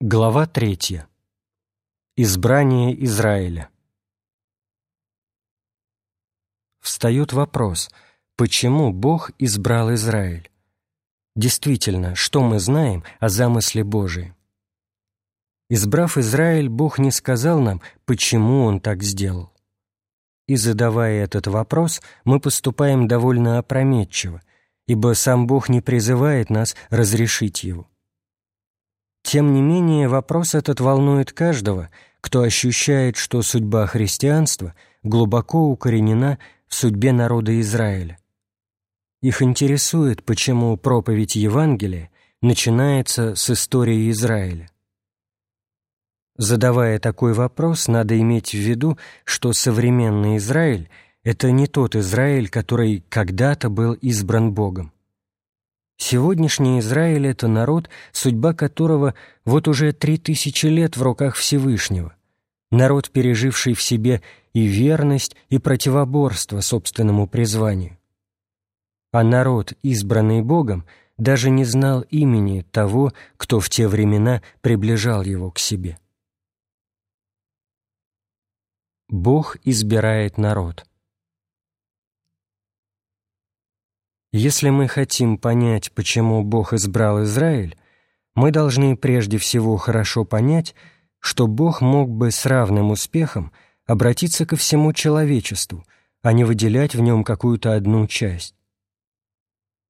Глава третья. Избрание Израиля. Встает вопрос, почему Бог избрал Израиль? Действительно, что мы знаем о замысле Божием? Избрав Израиль, Бог не сказал нам, почему Он так сделал. И задавая этот вопрос, мы поступаем довольно опрометчиво, ибо сам Бог не призывает нас разрешить его. Тем не менее, вопрос этот волнует каждого, кто ощущает, что судьба христианства глубоко укоренена в судьбе народа Израиля. Их интересует, почему проповедь Евангелия начинается с истории Израиля. Задавая такой вопрос, надо иметь в виду, что современный Израиль — это не тот Израиль, который когда-то был избран Богом. Сегодняшний Израиль — это народ, судьба которого вот уже три тысячи лет в руках Всевышнего, народ, переживший в себе и верность, и противоборство собственному призванию. А народ, избранный Богом, даже не знал имени того, кто в те времена приближал его к себе. Бог избирает народ. Если мы хотим понять, почему Бог избрал Израиль, мы должны прежде всего хорошо понять, что Бог мог бы с равным успехом обратиться ко всему человечеству, а не выделять в нем какую-то одну часть.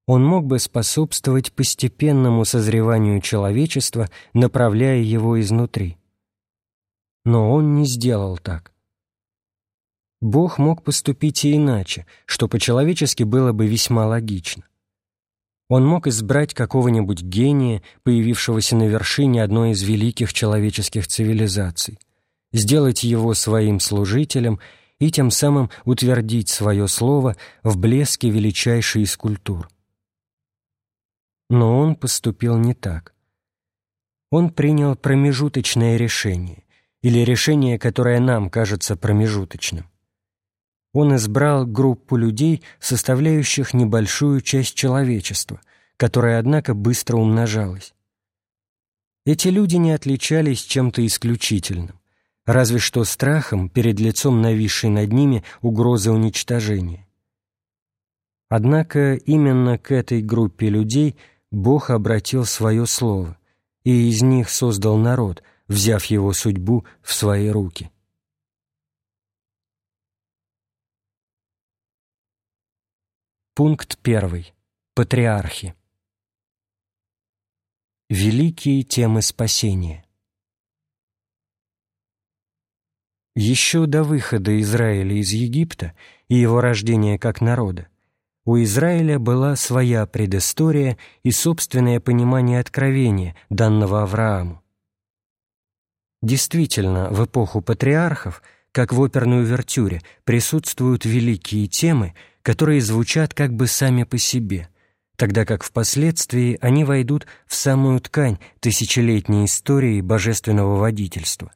Он мог бы способствовать постепенному созреванию человечества, направляя его изнутри. Но он не сделал так. Бог мог поступить и иначе, что по-человечески было бы весьма логично. Он мог избрать какого-нибудь гения, появившегося на вершине одной из великих человеческих цивилизаций, сделать его своим служителем и тем самым утвердить свое слово в блеске величайшей из культур. Но он поступил не так. Он принял промежуточное решение, или решение, которое нам кажется промежуточным он избрал группу людей, составляющих небольшую часть человечества, которая, однако, быстро умножалась. Эти люди не отличались чем-то исключительным, разве что страхом перед лицом нависшей над ними угрозы уничтожения. Однако именно к этой группе людей Бог обратил свое слово, и из них создал народ, взяв его судьбу в свои руки. Пункт 1. Патриархи. Великие темы спасения. Еще до выхода Израиля из Египта и его рождения как народа у Израиля была своя предыстория и собственное понимание откровения, данного Аврааму. Действительно, в эпоху патриархов, как в оперной увертюре, присутствуют великие темы, которые звучат как бы сами по себе, тогда как впоследствии они войдут в самую ткань тысячелетней истории божественного водительства.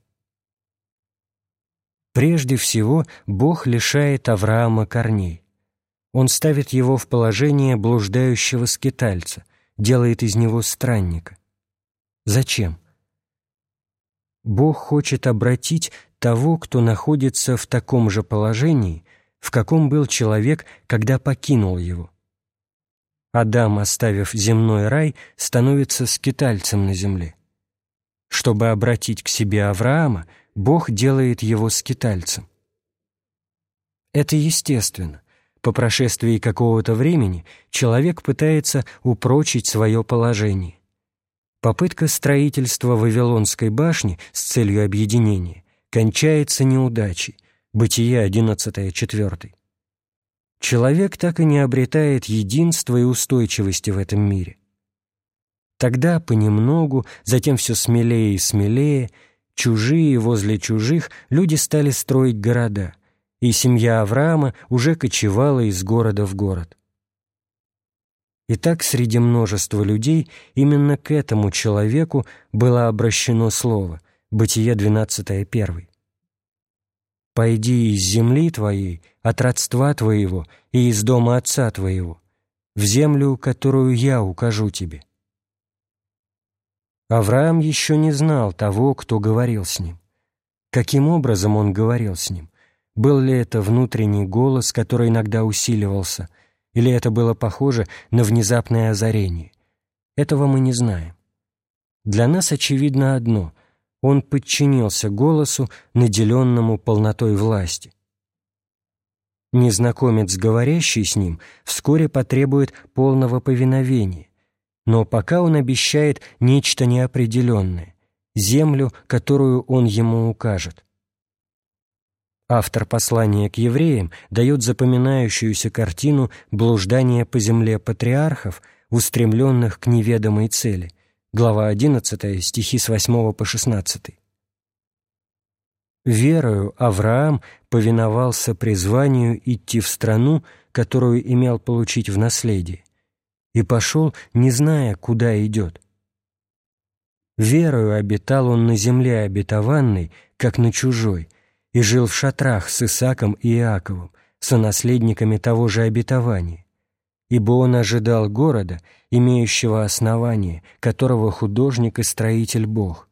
Прежде всего, Бог лишает Авраама корней. Он ставит его в положение блуждающего скитальца, делает из него странника. Зачем? Бог хочет обратить того, кто находится в таком же положении, в каком был человек, когда покинул его. Адам, оставив земной рай, становится скитальцем на земле. Чтобы обратить к себе Авраама, Бог делает его скитальцем. Это естественно. По прошествии какого-то времени человек пытается упрочить свое положение. Попытка строительства Вавилонской башни с целью объединения кончается неудачей, Бытие 11.4. Человек так и не обретает единства и устойчивости в этом мире. Тогда понемногу, затем все смелее и смелее, чужие возле чужих люди стали строить города, и семья Авраама уже кочевала из города в город. Итак, среди множества людей именно к этому человеку было обращено слово Бытие 12.1. «Пойди из земли твоей, от родства твоего и из дома отца твоего, в землю, которую я укажу тебе». Авраам еще не знал того, кто говорил с ним. Каким образом он говорил с ним? Был ли это внутренний голос, который иногда усиливался, или это было похоже на внезапное озарение? Этого мы не знаем. Для нас очевидно одно — он подчинился голосу, наделенному полнотой власти. Незнакомец, говорящий с ним, вскоре потребует полного повиновения, но пока он обещает нечто неопределенное, землю, которую он ему укажет. Автор послания к евреям дает запоминающуюся картину блуждания по земле патриархов, устремленных к неведомой цели – глава 11, стихи с 8 по 16. Верою Авраам повиновался призванию идти в страну, которую имел получить в наследие, и пошел, не зная, куда идет. Верою обитал он на земле обетованной, как на чужой, и жил в шатрах с Исаком и Иаковом, сонаследниками того же обетования ибо он ожидал города, имеющего основание, которого художник и строитель Бог.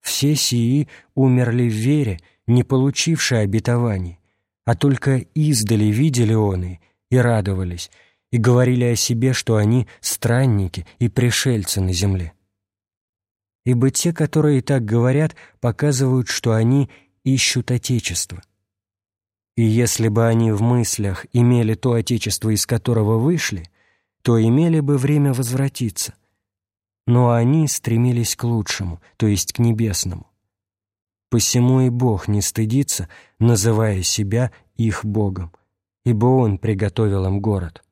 Все сии умерли в вере, не получивши обетований, а только издали видели оны и радовались, и говорили о себе, что они странники и пришельцы на земле. Ибо те, которые так говорят, показывают, что они ищут Отечество. И если бы они в мыслях имели то Отечество, из которого вышли, то имели бы время возвратиться. Но они стремились к лучшему, то есть к небесному. Посему и Бог не стыдится, называя себя их Богом, ибо Он приготовил им город.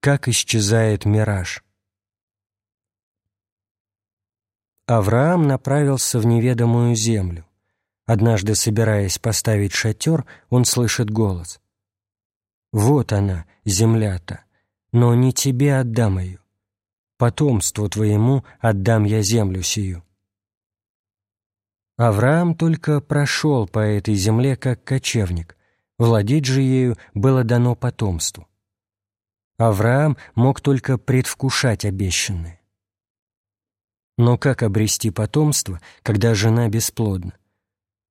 Как исчезает мираж? Авраам направился в неведомую землю. Однажды, собираясь поставить шатер, он слышит голос. «Вот она, земля-то, но не тебе отдам ее. Потомству твоему отдам я землю сию». Авраам только прошел по этой земле как кочевник, владеть же ею было дано потомству. Авраам мог только предвкушать обещанное. Но как обрести потомство, когда жена бесплодна?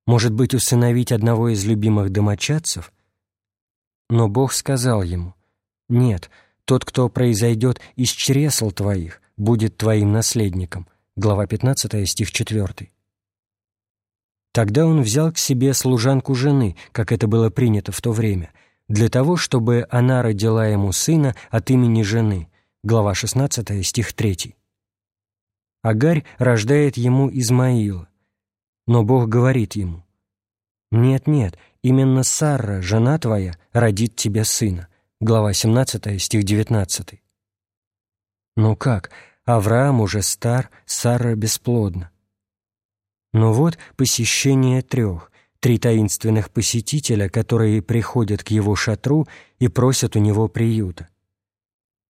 Может быть, усыновить одного из любимых домочадцев? Но Бог сказал ему, «Нет, тот, кто произойдет из чресл твоих, будет твоим наследником». Глава 15, стих 4. Тогда он взял к себе служанку жены, как это было принято в то время, для того, чтобы она родила ему сына от имени жены. Глава 16, стих 3. Агарь рождает ему Измаила. Но Бог говорит ему, «Нет-нет, именно Сарра, жена твоя, родит тебе сына». Глава 17, стих 19. Ну как, Авраам уже стар, Сара бесплодна. Но вот посещение трех, три таинственных посетителя, которые приходят к его шатру и просят у него приюта.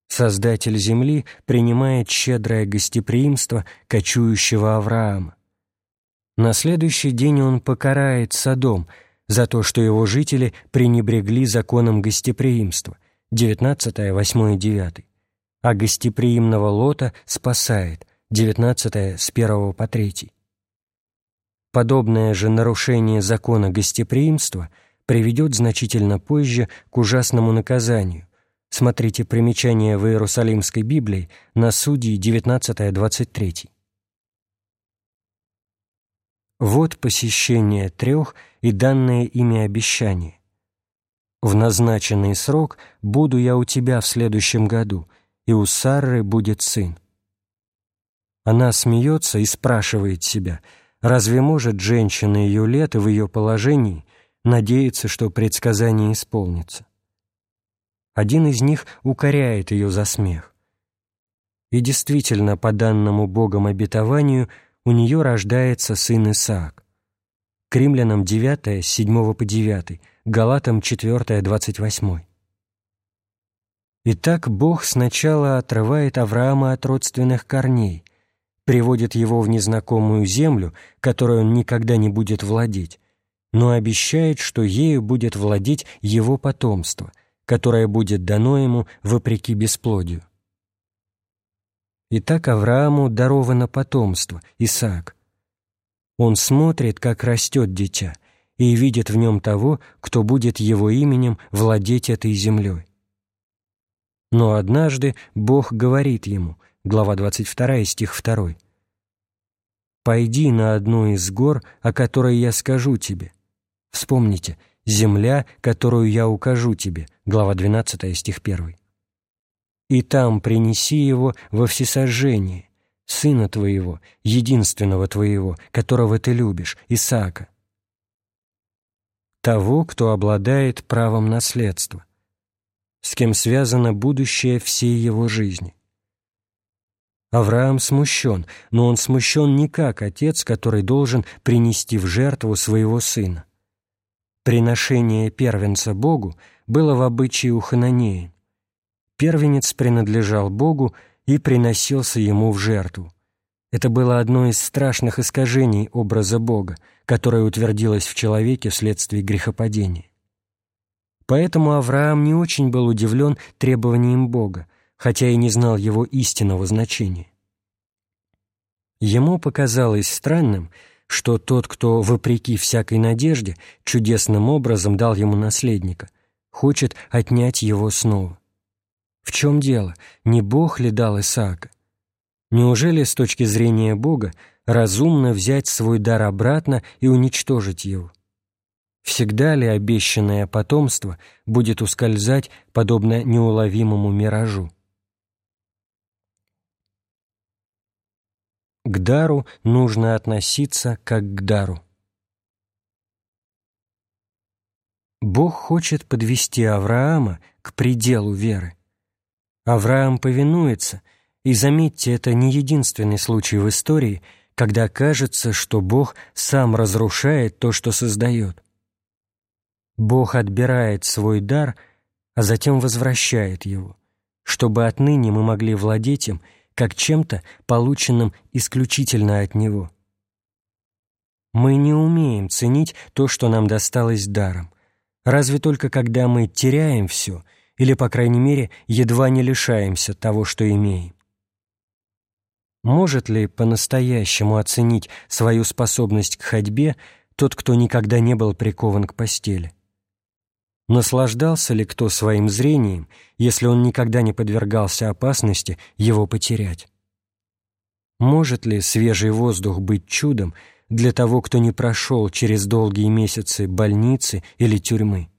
Создатель земли принимает щедрое гостеприимство кочующего Авраама. На следующий день он покарает Содом за то, что его жители пренебрегли законом гостеприимства, 19, 8 и 9, а гостеприимного Лота спасает, 19 с 1 по 3. Подобное же нарушение закона гостеприимства приведет значительно позже к ужасному наказанию. Смотрите примечание в Иерусалимской Библии на Судьи 19-23. Вот посещение трех и данное ими обещание. В назначенный срок буду я у тебя в следующем году, и у Сарры будет сын. Она смеется и спрашивает себя, разве может женщина ее лет и в ее положении надеяться, что предсказание исполнится? Один из них укоряет ее за смех. И действительно, по данному Богом обетованию – у нее рождается сын Исаак. К римлянам 9, с 7 по 9, Галатам 4, 28. Итак, Бог сначала отрывает Авраама от родственных корней, приводит его в незнакомую землю, которой он никогда не будет владеть, но обещает, что ею будет владеть его потомство, которое будет дано ему вопреки бесплодию. Итак, Аврааму даровано потомство, Исаак. Он смотрит, как растет дитя, и видит в нем того, кто будет его именем владеть этой землей. Но однажды Бог говорит ему, глава 22, стих 2, «Пойди на одну из гор, о которой я скажу тебе». Вспомните, земля, которую я укажу тебе, глава 12, стих 1. «И там принеси его во всесожжение, сына твоего, единственного твоего, которого ты любишь, Исаака» того, кто обладает правом наследства, с кем связано будущее всей его жизни. Авраам смущен, но он смущен не как отец, который должен принести в жертву своего сына. Приношение первенца Богу было в обычае у Хананеи. Первенец принадлежал Богу и приносился ему в жертву. Это было одно из страшных искажений образа Бога, которое утвердилось в человеке вследствие грехопадения. Поэтому Авраам не очень был удивлен требованием Бога, хотя и не знал его истинного значения. Ему показалось странным, что тот, кто, вопреки всякой надежде, чудесным образом дал ему наследника, хочет отнять его снова. В чем дело? Не Бог ли дал Исаака? Неужели с точки зрения Бога разумно взять свой дар обратно и уничтожить его? Всегда ли обещанное потомство будет ускользать, подобно неуловимому миражу? К дару нужно относиться как к дару. Бог хочет подвести Авраама к пределу веры. Авраам повинуется — и заметьте, это не единственный случай в истории, когда кажется, что Бог сам разрушает то, что создает. Бог отбирает свой дар, а затем возвращает его, чтобы отныне мы могли владеть им как чем-то, полученным исключительно от Него. Мы не умеем ценить то, что нам досталось даром, разве только когда мы теряем все или, по крайней мере, едва не лишаемся того, что имеем. Может ли по-настоящему оценить свою способность к ходьбе тот, кто никогда не был прикован к постели? Наслаждался ли кто своим зрением, если он никогда не подвергался опасности его потерять? Может ли свежий воздух быть чудом для того, кто не прошел через долгие месяцы больницы или тюрьмы?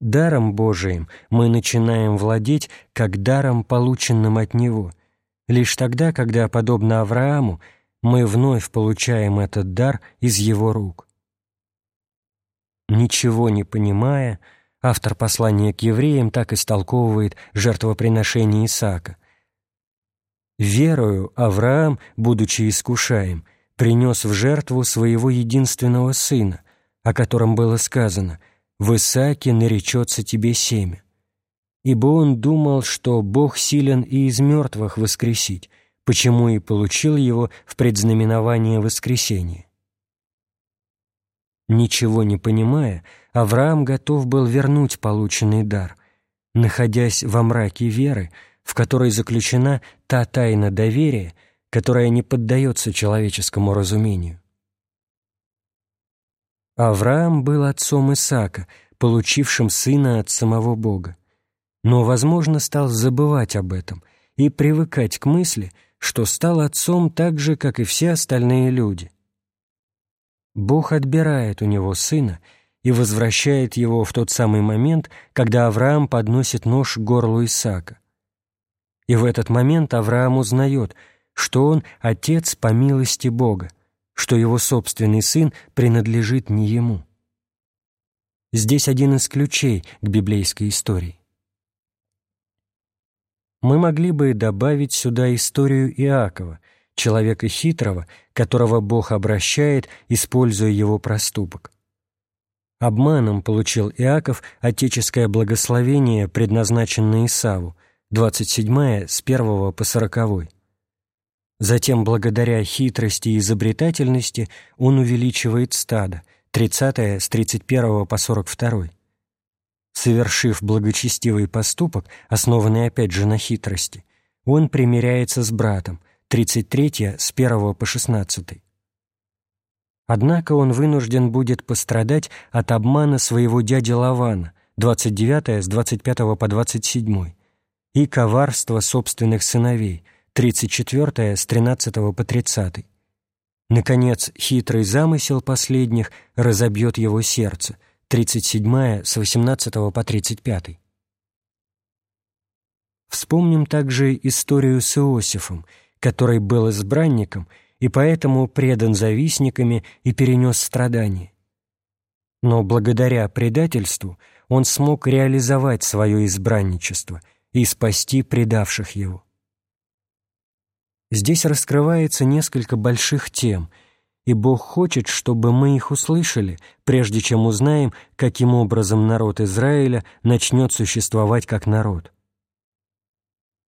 Даром Божиим мы начинаем владеть как даром, полученным от Него – лишь тогда, когда, подобно Аврааму, мы вновь получаем этот дар из его рук. Ничего не понимая, автор послания к евреям так истолковывает жертвоприношение Исаака. «Верою Авраам, будучи искушаем, принес в жертву своего единственного сына, о котором было сказано «В Исааке наречется тебе семя» ибо он думал, что Бог силен и из мертвых воскресить, почему и получил его в предзнаменование воскресения. Ничего не понимая, Авраам готов был вернуть полученный дар, находясь во мраке веры, в которой заключена та тайна доверия, которая не поддается человеческому разумению. Авраам был отцом Исаака, получившим сына от самого Бога но, возможно, стал забывать об этом и привыкать к мысли, что стал отцом так же, как и все остальные люди. Бог отбирает у него сына и возвращает его в тот самый момент, когда Авраам подносит нож к горлу Исаака. И в этот момент Авраам узнает, что он отец по милости Бога, что его собственный сын принадлежит не ему. Здесь один из ключей к библейской истории мы могли бы добавить сюда историю Иакова, человека хитрого, которого Бог обращает, используя его проступок. Обманом получил Иаков отеческое благословение, предназначенное Исаву, 27 с 1 по 40. Затем, благодаря хитрости и изобретательности, он увеличивает стадо, 30 с 31 по 42. Совершив благочестивый поступок, основанный опять же на хитрости, он примиряется с братом, 33 с 1 по 16. Однако он вынужден будет пострадать от обмана своего дяди Лавана, 29 с 25 по 27, и коварства собственных сыновей, 34 с 13 по 30. Наконец, хитрый замысел последних разобьет его сердце, 37 с 18 по 35. Вспомним также историю с Иосифом, который был избранником и поэтому предан завистниками и перенес страдания. Но благодаря предательству он смог реализовать свое избранничество и спасти предавших его. Здесь раскрывается несколько больших тем, и Бог хочет, чтобы мы их услышали, прежде чем узнаем, каким образом народ Израиля начнет существовать как народ.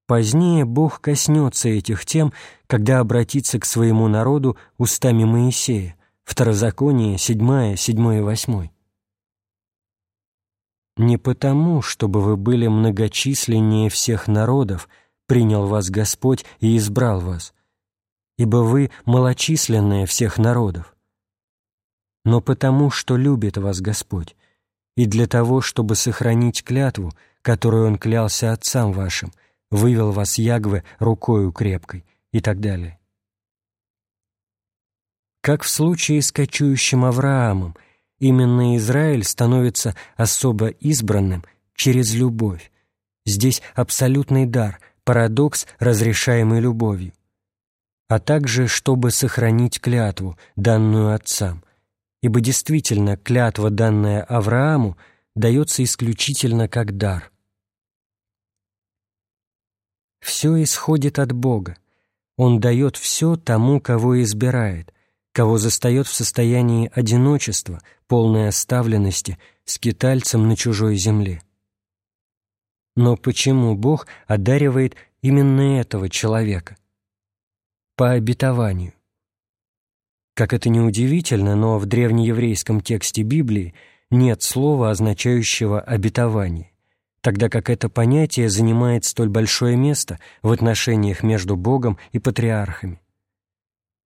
Позднее Бог коснется этих тем, когда обратится к своему народу устами Моисея, Второзаконие 7, 7 и 8. «Не потому, чтобы вы были многочисленнее всех народов, принял вас Господь и избрал вас, ибо вы малочисленные всех народов, но потому, что любит вас Господь, и для того, чтобы сохранить клятву, которую Он клялся отцам вашим – вывел вас Ягве рукою крепкой и так далее. Как в случае с кочующим Авраамом, именно Израиль становится особо избранным через любовь. Здесь абсолютный дар, парадокс, разрешаемый любовью. А также, чтобы сохранить клятву, данную отцам, ибо действительно клятва, данная Аврааму, дается исключительно как дар – все исходит от Бога. Он дает все тому, кого избирает, кого застает в состоянии одиночества, полной оставленности, скитальцем на чужой земле. Но почему Бог одаривает именно этого человека? По обетованию. Как это ни удивительно, но в древнееврейском тексте Библии нет слова, означающего «обетование» тогда как это понятие занимает столь большое место в отношениях между Богом и патриархами.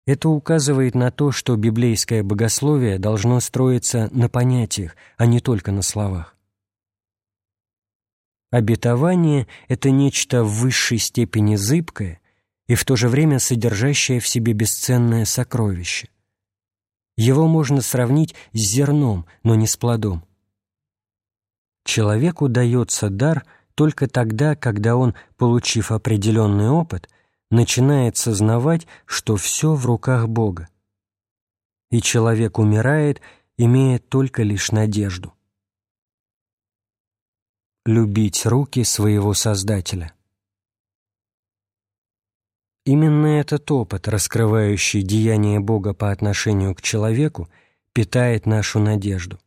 Это указывает на то, что библейское богословие должно строиться на понятиях, а не только на словах. Обетование — это нечто в высшей степени зыбкое и в то же время содержащее в себе бесценное сокровище. Его можно сравнить с зерном, но не с плодом. Человеку дается дар только тогда, когда он, получив определенный опыт, начинает сознавать, что все в руках Бога. И человек умирает, имея только лишь надежду. Любить руки своего Создателя. Именно этот опыт, раскрывающий деяние Бога по отношению к человеку, питает нашу надежду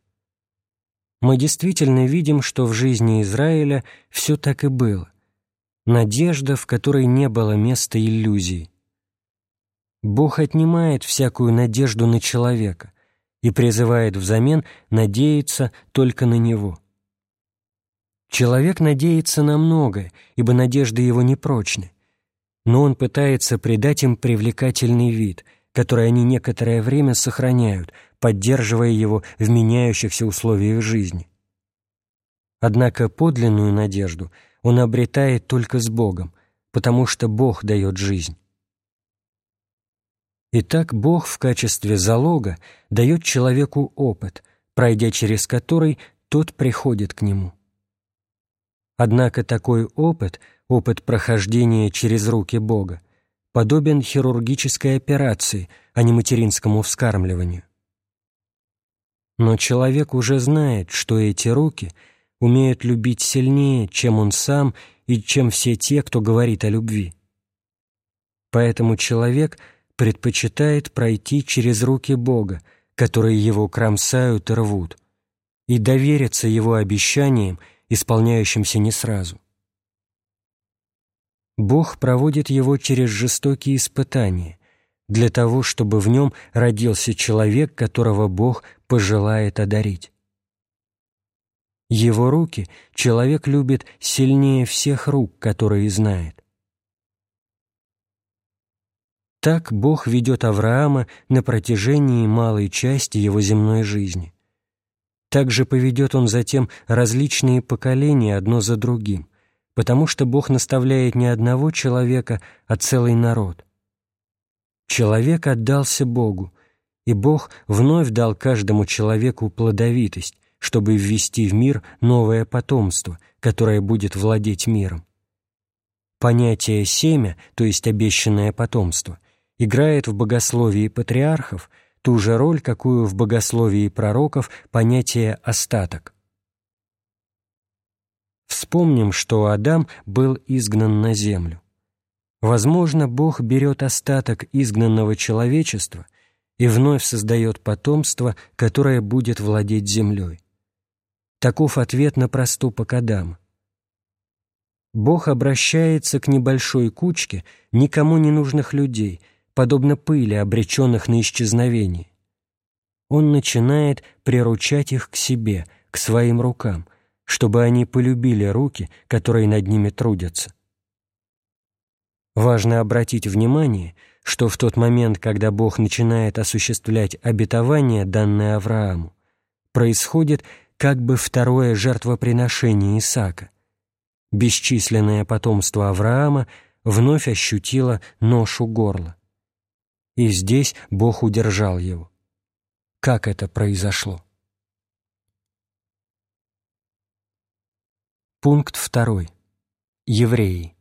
мы действительно видим, что в жизни Израиля все так и было. Надежда, в которой не было места иллюзий. Бог отнимает всякую надежду на человека и призывает взамен надеяться только на Него. Человек надеется на многое, ибо надежды его непрочны, но он пытается придать им привлекательный вид, который они некоторое время сохраняют, поддерживая его в меняющихся условиях жизни. Однако подлинную надежду он обретает только с Богом, потому что Бог дает жизнь. Итак, Бог в качестве залога дает человеку опыт, пройдя через который тот приходит к нему. Однако такой опыт, опыт прохождения через руки Бога, подобен хирургической операции, а не материнскому вскармливанию. Но человек уже знает, что эти руки умеют любить сильнее, чем он сам и чем все те, кто говорит о любви. Поэтому человек предпочитает пройти через руки Бога, которые его кромсают и рвут, и довериться его обещаниям, исполняющимся не сразу. Бог проводит его через жестокие испытания, для того, чтобы в нем родился человек, которого Бог пожелает одарить. Его руки человек любит сильнее всех рук, которые знает. Так Бог ведет Авраама на протяжении малой части его земной жизни. Также поведет он затем различные поколения одно за другим, потому что Бог наставляет не одного человека, а целый народ. Человек отдался Богу, и Бог вновь дал каждому человеку плодовитость, чтобы ввести в мир новое потомство, которое будет владеть миром. Понятие «семя», то есть обещанное потомство, играет в богословии патриархов ту же роль, какую в богословии пророков понятие «остаток». Вспомним, что Адам был изгнан на землю. Возможно, Бог берет остаток изгнанного человечества и вновь создает потомство, которое будет владеть землей. Таков ответ на проступок Адама. Бог обращается к небольшой кучке никому не нужных людей, подобно пыли, обреченных на исчезновение. Он начинает приручать их к себе, к своим рукам, чтобы они полюбили руки, которые над ними трудятся. Важно обратить внимание, что в тот момент, когда Бог начинает осуществлять обетование, данное Аврааму, происходит как бы второе жертвоприношение Исаака. Бесчисленное потомство Авраама вновь ощутило ношу горла. И здесь Бог удержал его. Как это произошло? Пункт второй. Евреи.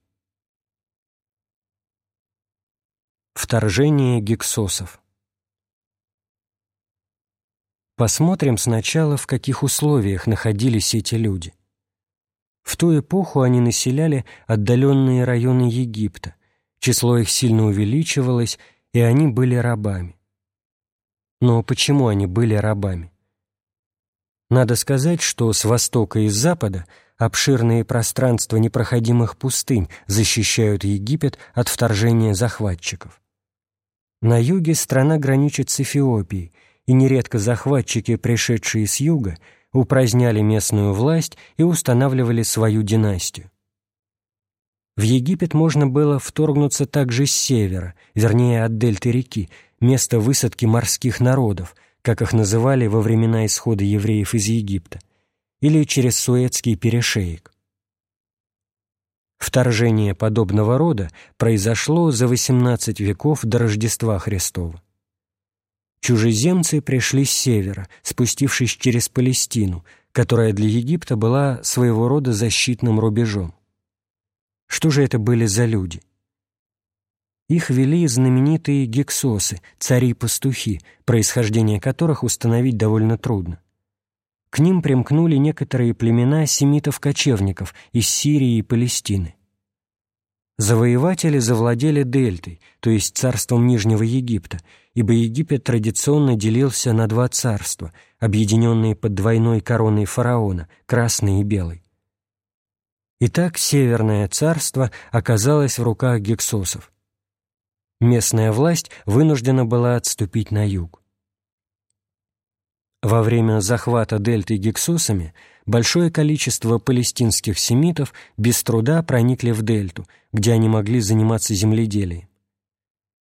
Вторжение гексосов. Посмотрим сначала, в каких условиях находились эти люди. В ту эпоху они населяли отдаленные районы Египта, число их сильно увеличивалось, и они были рабами. Но почему они были рабами? Надо сказать, что с востока и с запада обширные пространства непроходимых пустынь защищают Египет от вторжения захватчиков. На юге страна граничит с Эфиопией, и нередко захватчики, пришедшие с юга, упраздняли местную власть и устанавливали свою династию. В Египет можно было вторгнуться также с севера, вернее от дельты реки, место высадки морских народов, как их называли во времена исхода евреев из Египта, или через Суэцкий перешеек. Вторжение подобного рода произошло за 18 веков до Рождества Христова. Чужеземцы пришли с севера, спустившись через Палестину, которая для Египта была своего рода защитным рубежом. Что же это были за люди? Их вели знаменитые гексосы, цари-пастухи, происхождение которых установить довольно трудно. К ним примкнули некоторые племена семитов-кочевников из Сирии и Палестины. Завоеватели завладели дельтой, то есть царством Нижнего Египта, ибо Египет традиционно делился на два царства, объединенные под двойной короной фараона, красной и белой. Итак, Северное царство оказалось в руках гексосов. Местная власть вынуждена была отступить на юг. Во время захвата дельты гексосами большое количество палестинских семитов без труда проникли в дельту, где они могли заниматься земледелием.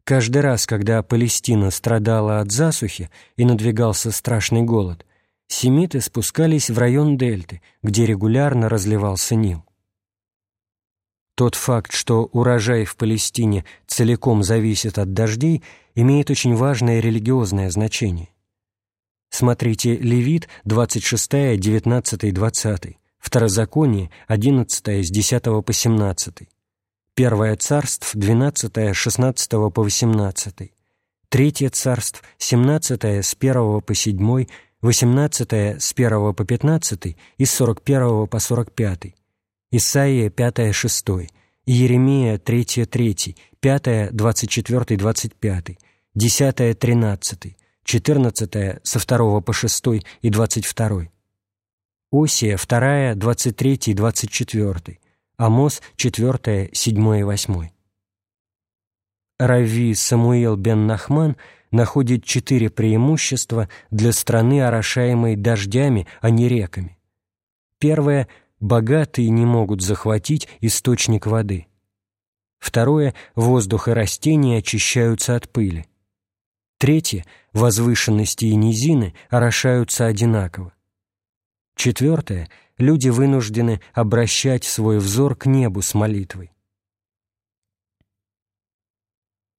Каждый раз, когда Палестина страдала от засухи и надвигался страшный голод, семиты спускались в район дельты, где регулярно разливался Нил. Тот факт, что урожай в Палестине целиком зависит от дождей, имеет очень важное религиозное значение. Смотрите Левит 26, 19, 20, Второзаконие 11 с 10 по 17, Первое царств 12, 16 по 18, Третье царств 17 с 1 по 7, 18 с 1 по 15 и с 41 по 45, Исаия 5, 6, Иеремия 3, 3, 5, 24, 25, 10, 13, 14 со 2 по 6 и 22, Осия 2, 23 и 24, Амос 4, 7 и 8. Рави Самуил бен Нахман находит четыре преимущества для страны, орошаемой дождями, а не реками. Первое – богатые не могут захватить источник воды. Второе – воздух и растения очищаются от пыли. Третье – возвышенности и низины орошаются одинаково. Четвертое – люди вынуждены обращать свой взор к небу с молитвой.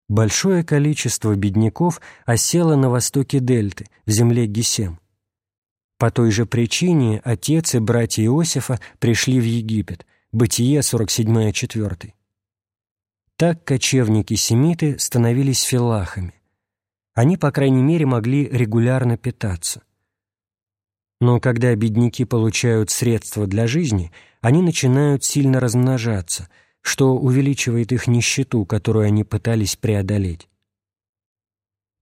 Большое количество бедняков осело на востоке Дельты, в земле Гесем. По той же причине отец и братья Иосифа пришли в Египет, Бытие 47.4. Так кочевники-семиты становились филахами. Они, по крайней мере, могли регулярно питаться. Но когда бедняки получают средства для жизни, они начинают сильно размножаться, что увеличивает их нищету, которую они пытались преодолеть.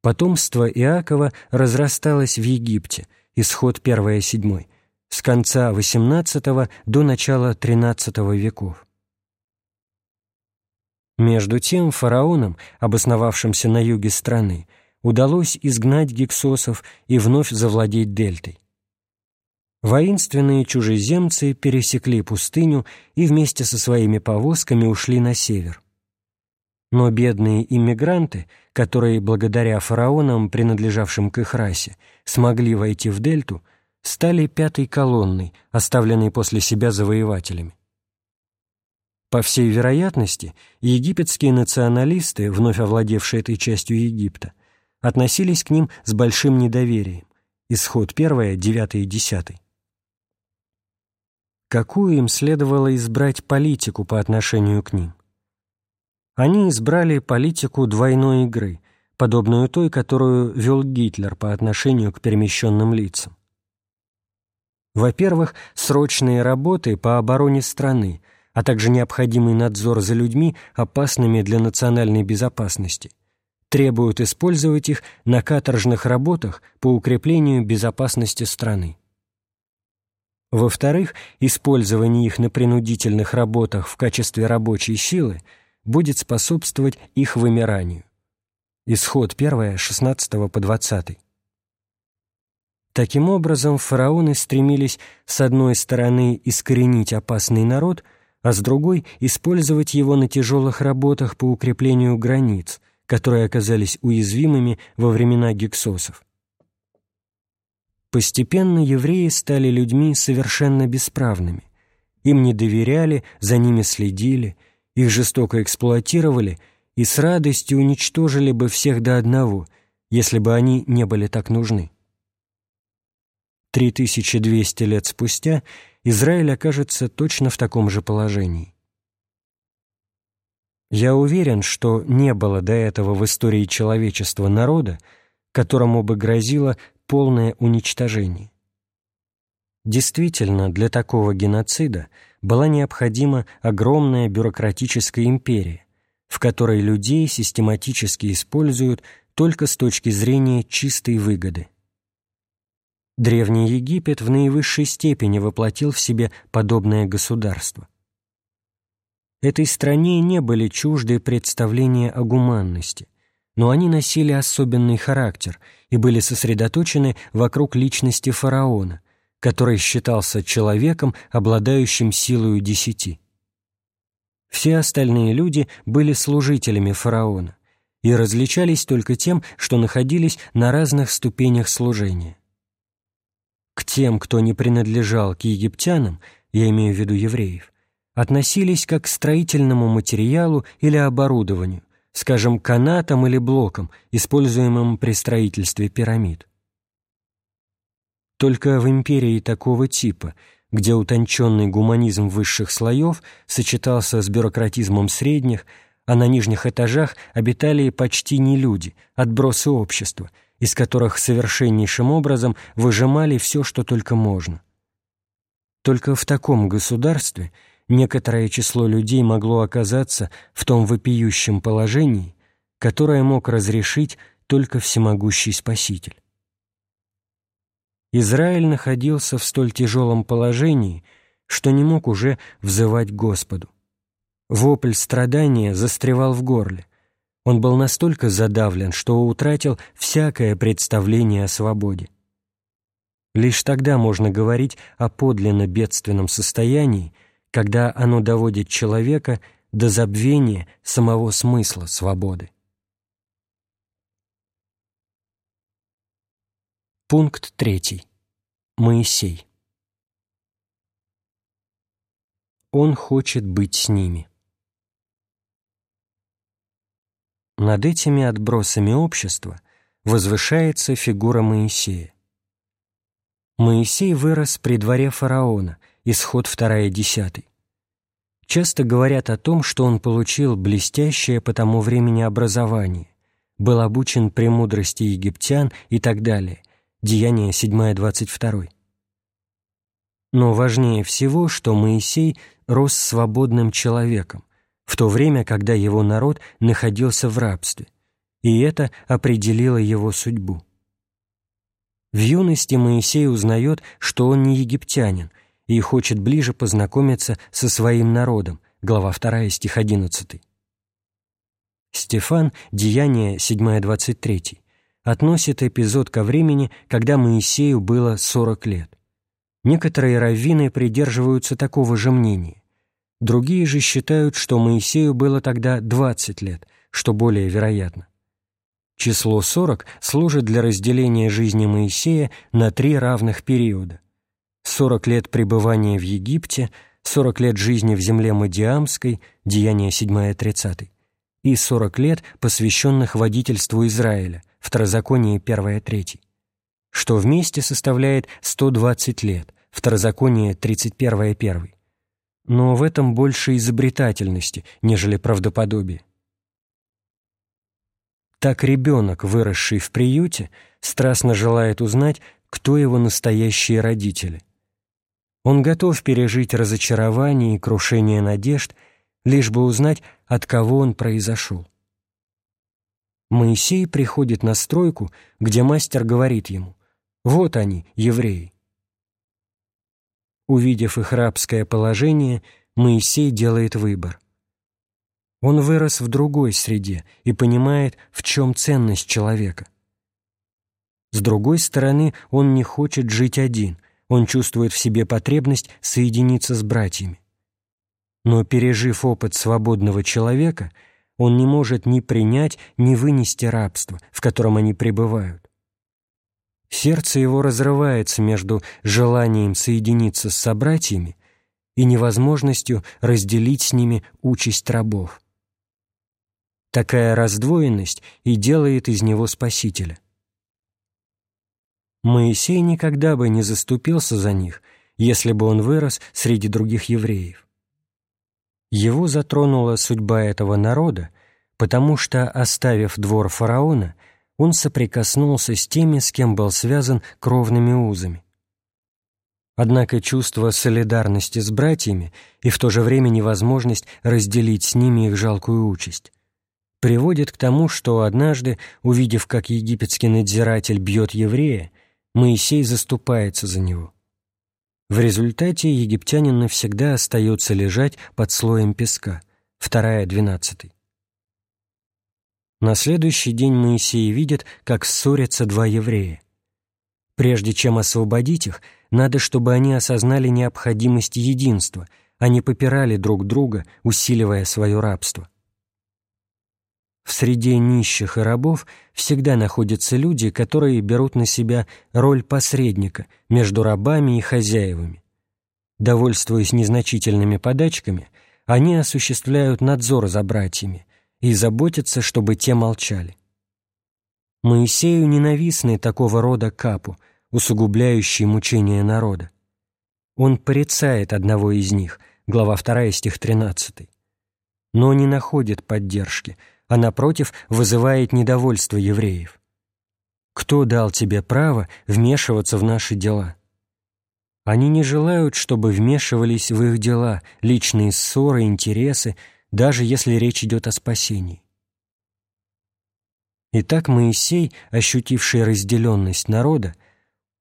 Потомство Иакова разрасталось в Египте – исход 1-7, с конца XVIII до начала XIII веков. Между тем фараонам, обосновавшимся на юге страны, удалось изгнать гиксосов и вновь завладеть дельтой. Воинственные чужеземцы пересекли пустыню и вместе со своими повозками ушли на север. Но бедные иммигранты, которые благодаря фараонам, принадлежавшим к их расе, смогли войти в дельту, стали пятой колонной, оставленной после себя завоевателями. По всей вероятности, египетские националисты, вновь овладевшие этой частью Египта, относились к ним с большим недоверием. Исход 1, 9 и 10. Какую им следовало избрать политику по отношению к ним? Они избрали политику двойной игры, подобную той, которую вел Гитлер по отношению к перемещенным лицам. Во-первых, срочные работы по обороне страны, а также необходимый надзор за людьми, опасными для национальной безопасности, требуют использовать их на каторжных работах по укреплению безопасности страны. Во-вторых, использование их на принудительных работах в качестве рабочей силы – будет способствовать их вымиранию. Исход 1, 16 по 20. Таким образом, фараоны стремились с одной стороны искоренить опасный народ, а с другой — использовать его на тяжелых работах по укреплению границ, которые оказались уязвимыми во времена гексосов. Постепенно евреи стали людьми совершенно бесправными. Им не доверяли, за ними следили — их жестоко эксплуатировали и с радостью уничтожили бы всех до одного, если бы они не были так нужны. 3200 лет спустя Израиль окажется точно в таком же положении. Я уверен, что не было до этого в истории человечества народа, которому бы грозило полное уничтожение. Действительно, для такого геноцида была необходима огромная бюрократическая империя, в которой людей систематически используют только с точки зрения чистой выгоды. Древний Египет в наивысшей степени воплотил в себе подобное государство. Этой стране не были чужды представления о гуманности, но они носили особенный характер и были сосредоточены вокруг личности фараона – который считался человеком, обладающим силою десяти. Все остальные люди были служителями фараона и различались только тем, что находились на разных ступенях служения. К тем, кто не принадлежал к египтянам, я имею в виду евреев, относились как к строительному материалу или оборудованию, скажем, канатам или блокам, используемым при строительстве пирамид. Только в империи такого типа, где утонченный гуманизм высших слоев сочетался с бюрократизмом средних, а на нижних этажах обитали почти не люди, отбросы общества, из которых совершеннейшим образом выжимали все, что только можно. Только в таком государстве некоторое число людей могло оказаться в том вопиющем положении, которое мог разрешить только всемогущий Спаситель. Израиль находился в столь тяжелом положении, что не мог уже взывать Господу. Вопль страдания застревал в горле. Он был настолько задавлен, что утратил всякое представление о свободе. Лишь тогда можно говорить о подлинно бедственном состоянии, когда оно доводит человека до забвения самого смысла свободы. Пункт третий. Моисей. Он хочет быть с ними. Над этими отбросами общества возвышается фигура Моисея. Моисей вырос при дворе фараона, исход 2.10. Часто говорят о том, что он получил блестящее по тому времени образование, был обучен премудрости египтян и так далее, Деяние 7.22. Но важнее всего, что Моисей рос свободным человеком, в то время, когда его народ находился в рабстве, и это определило его судьбу. В юности Моисей узнает, что он не египтянин и хочет ближе познакомиться со своим народом, глава 2, стих 11. Стефан, Деяние 7.23, относит эпизод ко времени, когда Моисею было 40 лет. Некоторые раввины придерживаются такого же мнения. Другие же считают, что Моисею было тогда 20 лет, что более вероятно. Число 40 служит для разделения жизни Моисея на три равных периода. 40 лет пребывания в Египте, 40 лет жизни в земле Мадиамской, Деяние 7-30, и 40 лет, посвященных водительству Израиля, Второзаконие 1-3, что вместе составляет 120 лет, Второзаконие 31-1 но в этом больше изобретательности, нежели правдоподобие. Так ребенок, выросший в приюте, страстно желает узнать, кто его настоящие родители. Он готов пережить разочарование и крушение надежд, лишь бы узнать, от кого он произошел. Моисей приходит на стройку, где мастер говорит ему, «Вот они, евреи». Увидев их рабское положение, Моисей делает выбор. Он вырос в другой среде и понимает, в чем ценность человека. С другой стороны, он не хочет жить один, он чувствует в себе потребность соединиться с братьями. Но, пережив опыт свободного человека, он не может ни принять, ни вынести рабство, в котором они пребывают. Сердце его разрывается между желанием соединиться с собратьями и невозможностью разделить с ними участь рабов. Такая раздвоенность и делает из него спасителя. Моисей никогда бы не заступился за них, если бы он вырос среди других евреев. Его затронула судьба этого народа, потому что, оставив двор фараона, он соприкоснулся с теми, с кем был связан кровными узами. Однако чувство солидарности с братьями и в то же время невозможность разделить с ними их жалкую участь приводит к тому, что однажды, увидев, как египетский надзиратель бьет еврея, Моисей заступается за него. В результате египтянин навсегда остается лежать под слоем песка. Вторая, двенадцатый. На следующий день Моисей видит, как ссорятся два еврея. Прежде чем освободить их, надо, чтобы они осознали необходимость единства, а не попирали друг друга, усиливая свое рабство. В среде нищих и рабов всегда находятся люди, которые берут на себя роль посредника между рабами и хозяевами. Довольствуясь незначительными подачками, они осуществляют надзор за братьями, и заботиться, чтобы те молчали. Моисею ненавистны такого рода капу, усугубляющие мучения народа. Он порицает одного из них, глава 2, стих 13, но не находит поддержки, а, напротив, вызывает недовольство евреев. «Кто дал тебе право вмешиваться в наши дела?» Они не желают, чтобы вмешивались в их дела, личные ссоры, интересы, даже если речь идет о спасении. Итак, Моисей, ощутивший разделенность народа,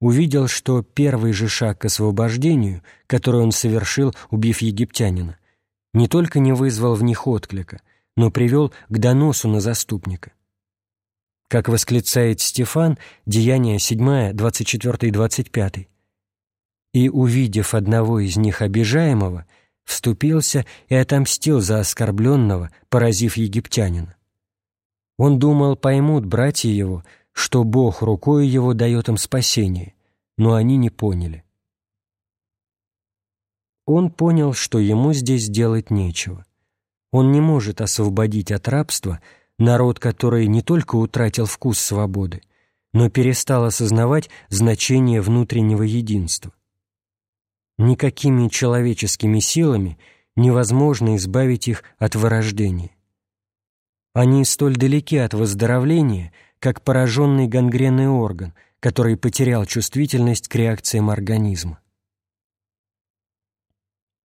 увидел, что первый же шаг к освобождению, который он совершил, убив египтянина, не только не вызвал в них отклика, но привел к доносу на заступника. как восклицает Стефан, Деяние 7, 24 25. «И, увидев одного из них обижаемого, вступился и отомстил за оскорбленного, поразив египтянина. Он думал, поймут братья его, что Бог рукой его дает им спасение, но они не поняли. Он понял, что ему здесь делать нечего. Он не может освободить от рабства народ, который не только утратил вкус свободы, но перестал осознавать значение внутреннего единства. Никакими человеческими силами невозможно избавить их от вырождения. Они столь далеки от выздоровления, как пораженный гангренный орган, который потерял чувствительность к реакциям организма.